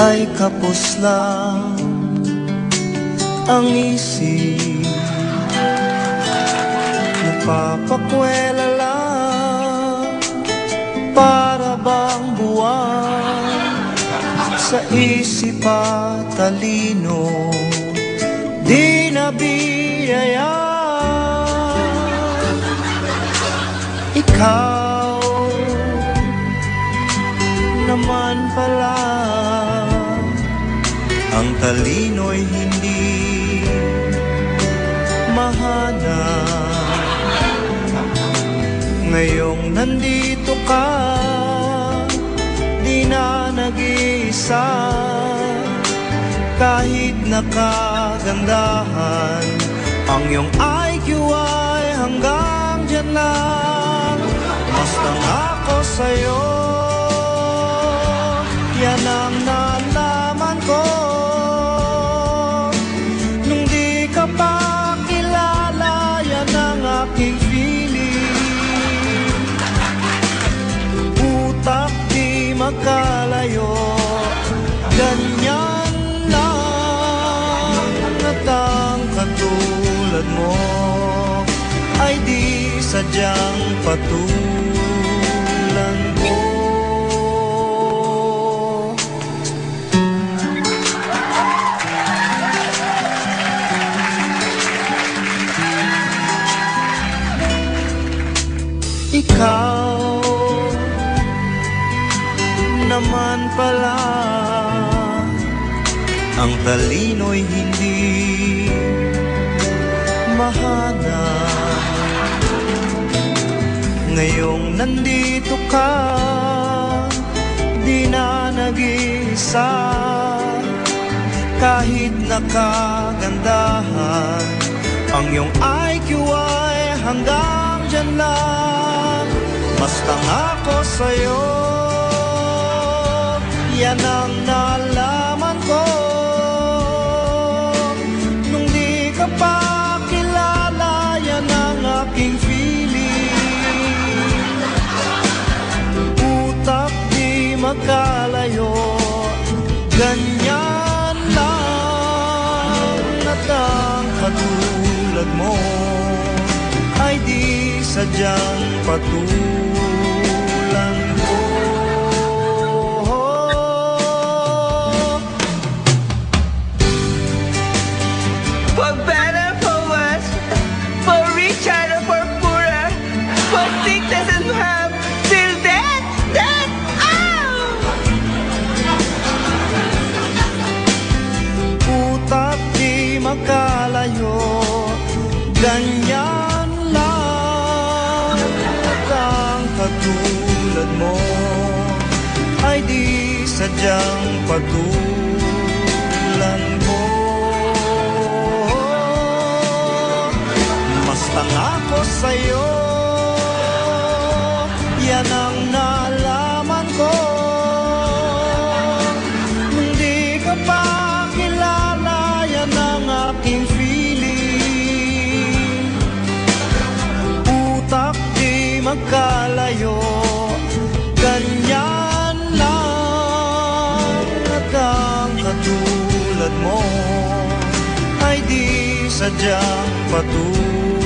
ay kapos lang ang isip. Napapakwela lang para bang buwan sa isip at talino. Di nabiyaya ikaw naman pala talino'y hindi mahanap. Ngayong nandito ka Di na nag-iisa. Kahit nakagandahan Ang iyong IQ ay hanggang dyan lang. Basta ako sa'yo mo Ay di sadyang patulan ko Ikaw naman pala Ang talino'y hindi mahanap Ngayong nandito ka Di na nag-iisa. Kahit nakagandahan Ang iyong IQ ay hanggang dyan lang. Basta ako sa'yo Yan ang nalaman magkalayo. Ganyan lang At ang katulad mo. Ay di sadyang patulan Ganyan lang ang katulad mo. Ay di sadyang patulan mo. Basta ako sa'yo. Yan ang nalaman magkalayo Ganyan lang At ang katulad mo Ay di sadyang patulan